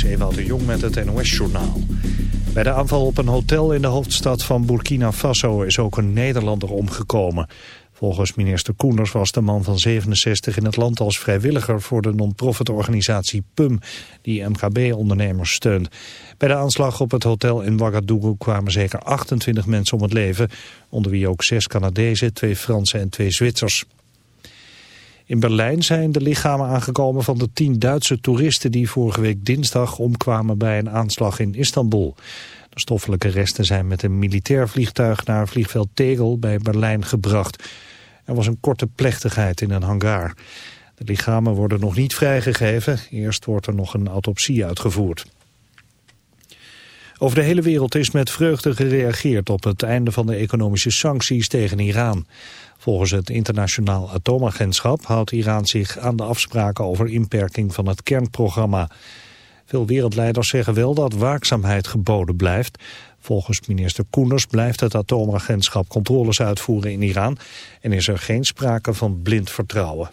Ewout de Jong met het NOS-journaal. Bij de aanval op een hotel in de hoofdstad van Burkina Faso is ook een Nederlander omgekomen. Volgens minister Koenders was de man van 67 in het land als vrijwilliger voor de non-profit organisatie PUM, die MKB-ondernemers steunt. Bij de aanslag op het hotel in Ouagadougou kwamen zeker 28 mensen om het leven, onder wie ook zes Canadezen, twee Fransen en twee Zwitsers. In Berlijn zijn de lichamen aangekomen van de tien Duitse toeristen die vorige week dinsdag omkwamen bij een aanslag in Istanbul. De stoffelijke resten zijn met een militair vliegtuig naar vliegveld Tegel bij Berlijn gebracht. Er was een korte plechtigheid in een hangar. De lichamen worden nog niet vrijgegeven. Eerst wordt er nog een autopsie uitgevoerd. Over de hele wereld is met vreugde gereageerd op het einde van de economische sancties tegen Iran. Volgens het internationaal atoomagentschap houdt Iran zich aan de afspraken over inperking van het kernprogramma. Veel wereldleiders zeggen wel dat waakzaamheid geboden blijft. Volgens minister Koenders blijft het atoomagentschap controles uitvoeren in Iran en is er geen sprake van blind vertrouwen.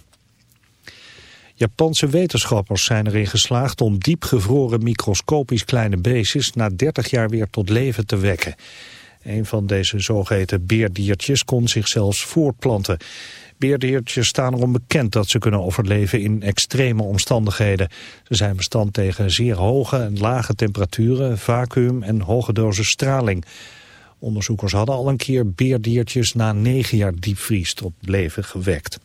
Japanse wetenschappers zijn erin geslaagd om diepgevroren microscopisch kleine beestjes na 30 jaar weer tot leven te wekken. Een van deze zogeheten beerdiertjes kon zich zelfs voortplanten. Beerdiertjes staan erom bekend dat ze kunnen overleven in extreme omstandigheden. Ze zijn bestand tegen zeer hoge en lage temperaturen, vacuüm en hoge dosis straling. Onderzoekers hadden al een keer beerdiertjes na negen jaar diepvries tot leven gewekt.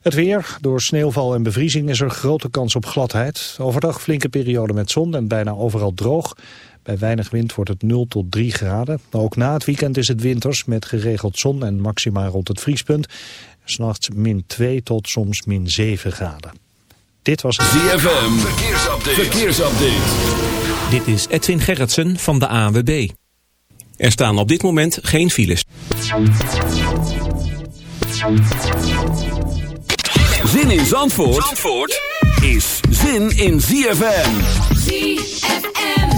Het weer. Door sneeuwval en bevriezing is er grote kans op gladheid. Overdag flinke periode met zon en bijna overal droog. Bij weinig wind wordt het 0 tot 3 graden. Ook na het weekend is het winters met geregeld zon en maxima rond het vriespunt. S'nachts min 2 tot soms min 7 graden. Dit was het ZFM. Verkeersupdate. Verkeersupdate. Dit is Edwin Gerritsen van de ANWB. Er staan op dit moment geen files. Zin in Zandvoort, Zandvoort is zin in ZFM. ZFM.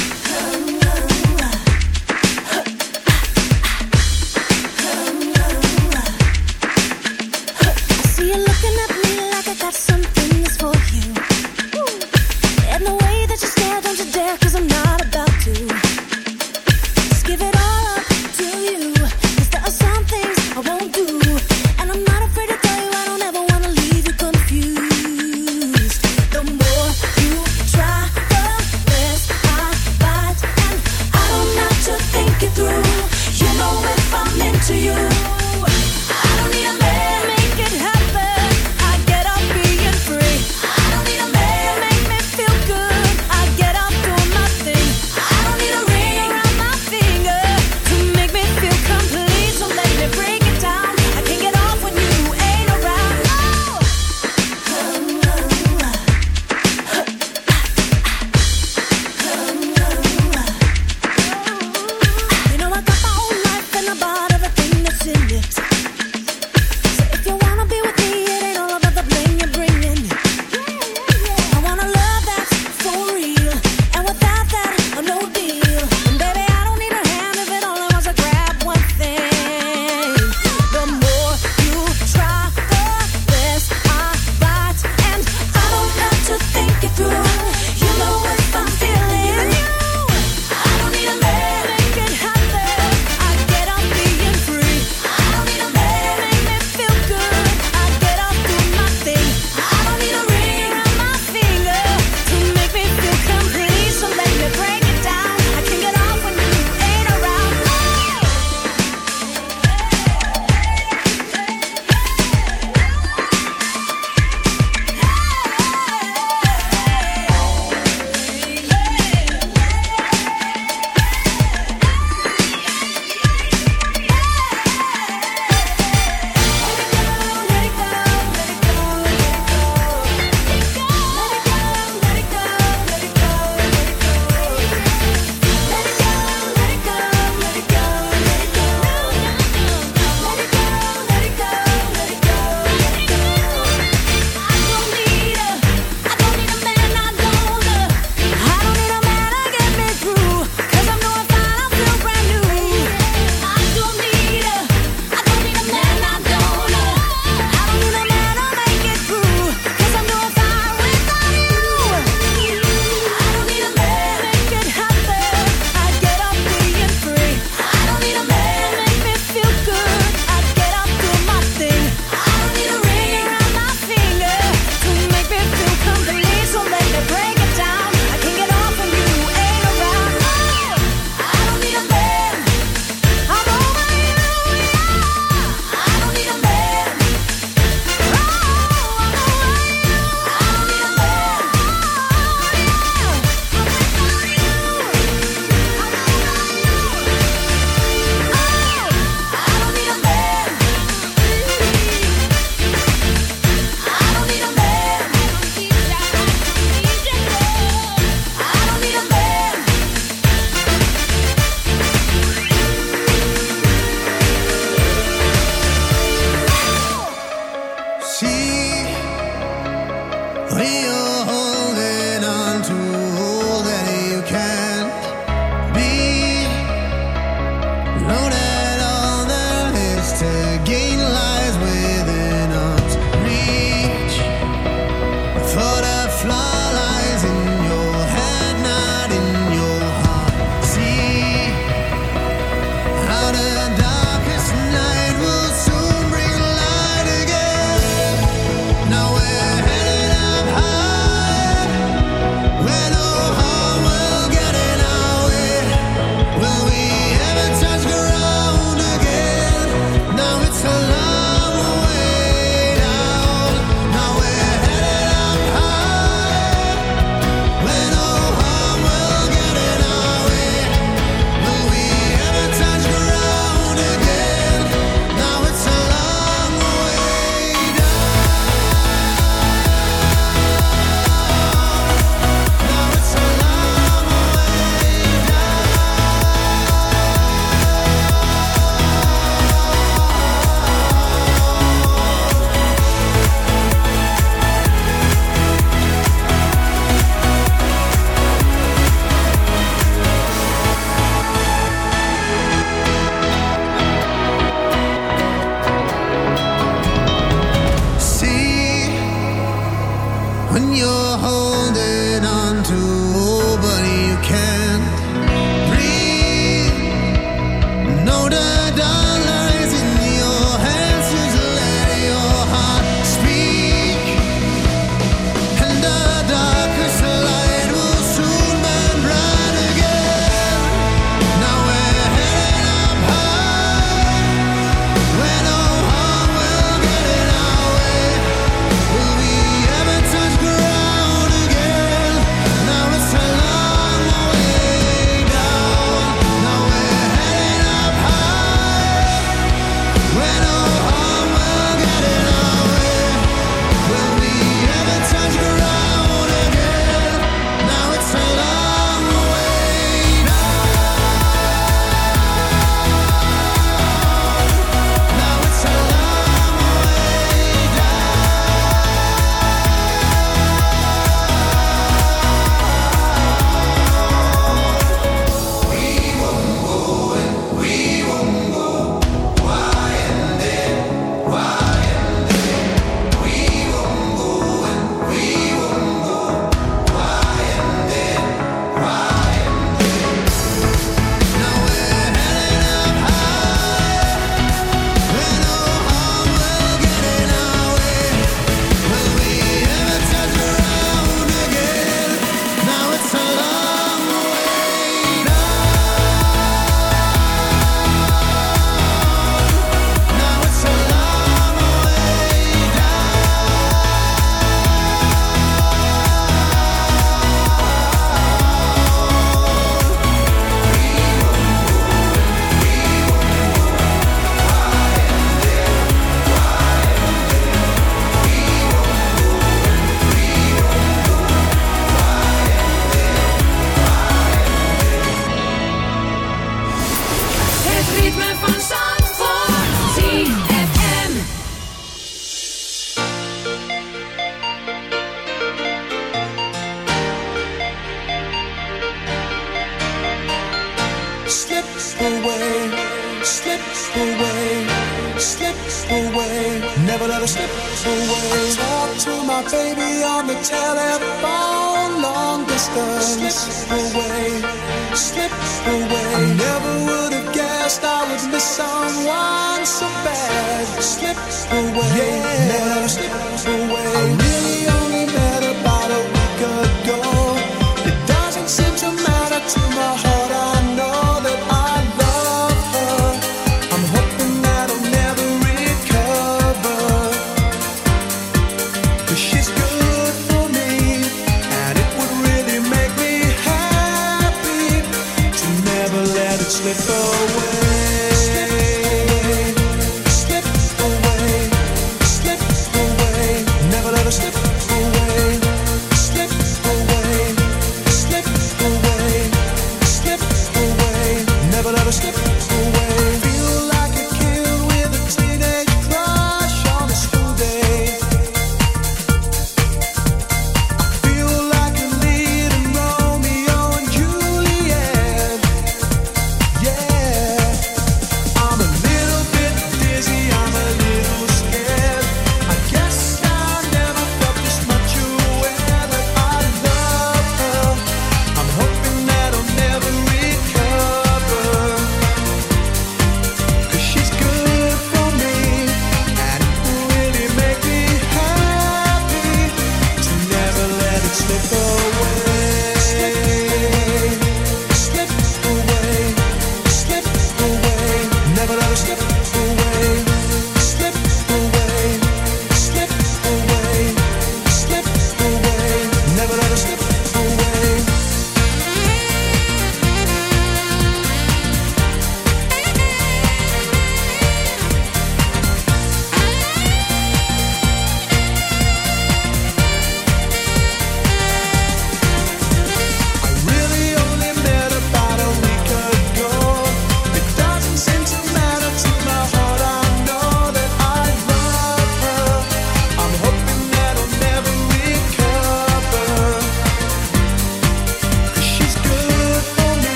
when you're home.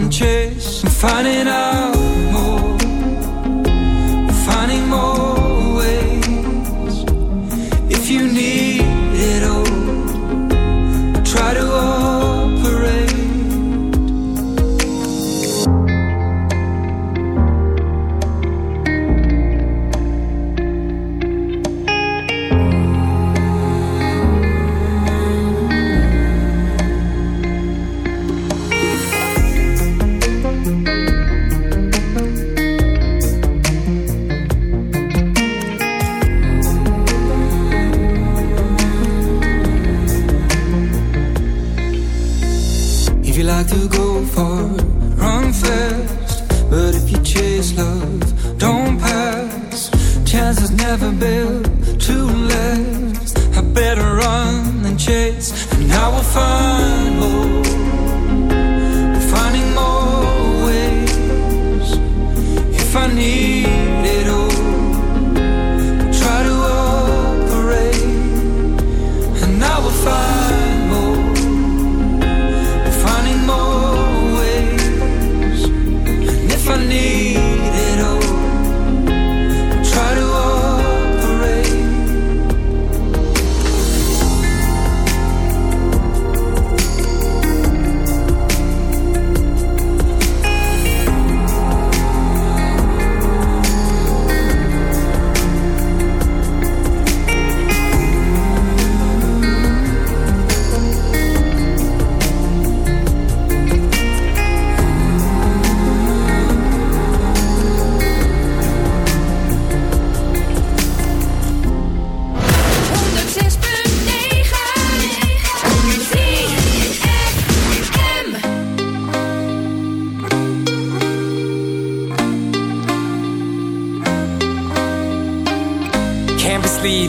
and chase and finding out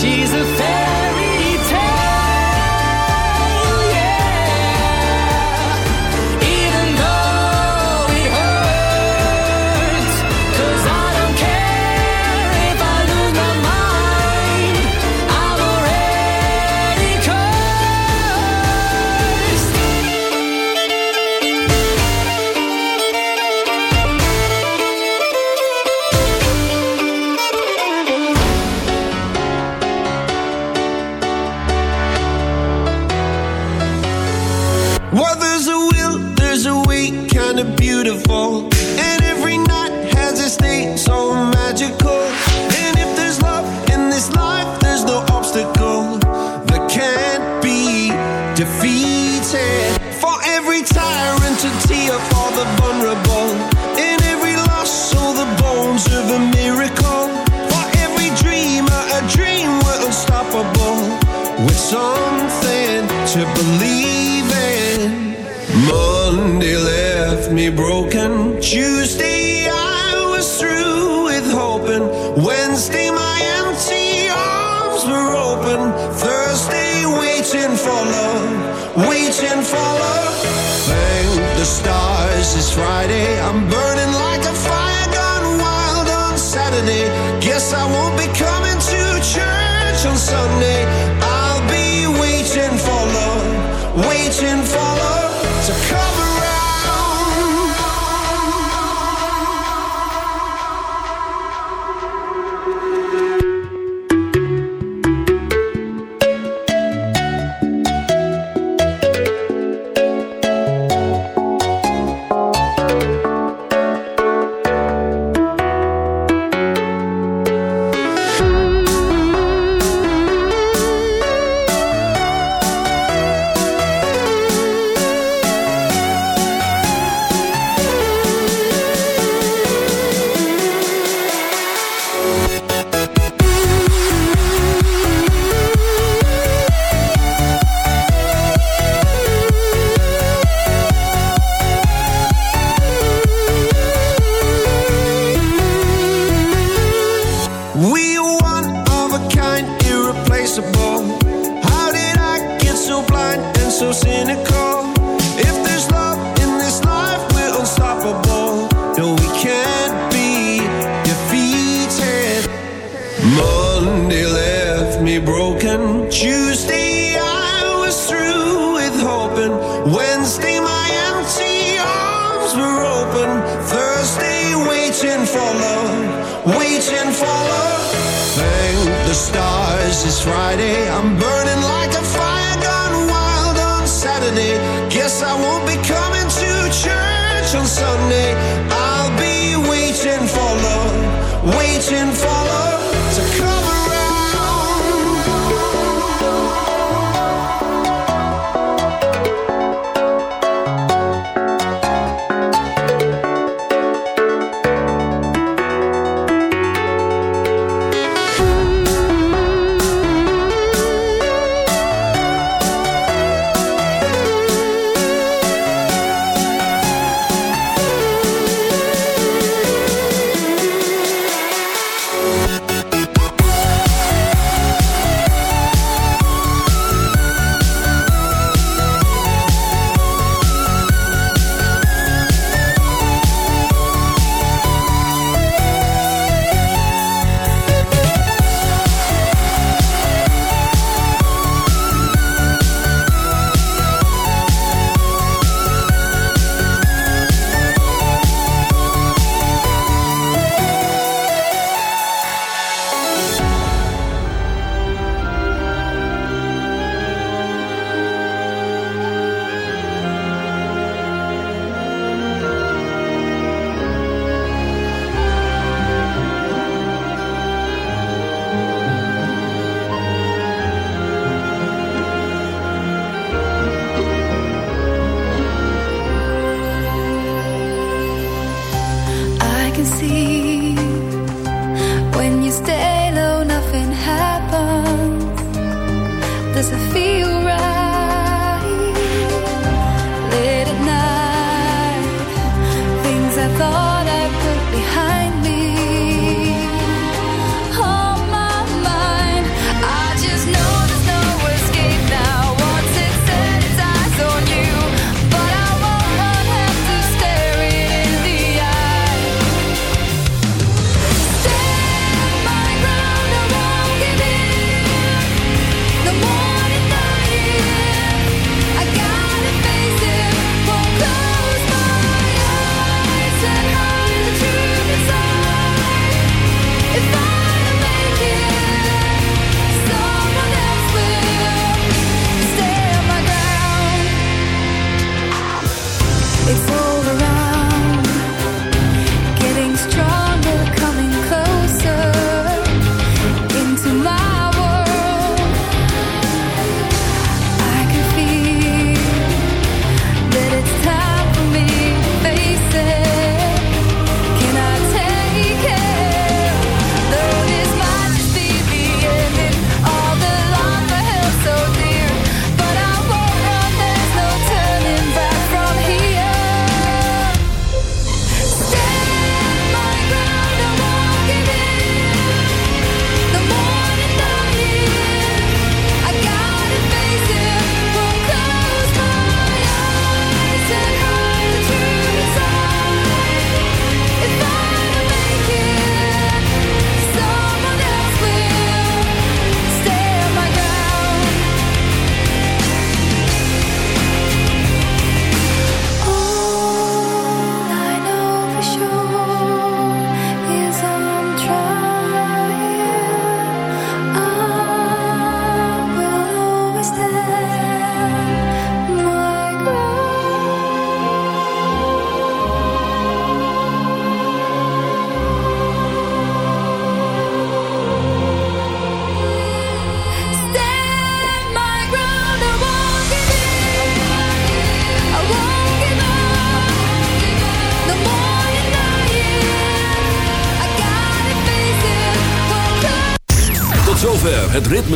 She's a fairy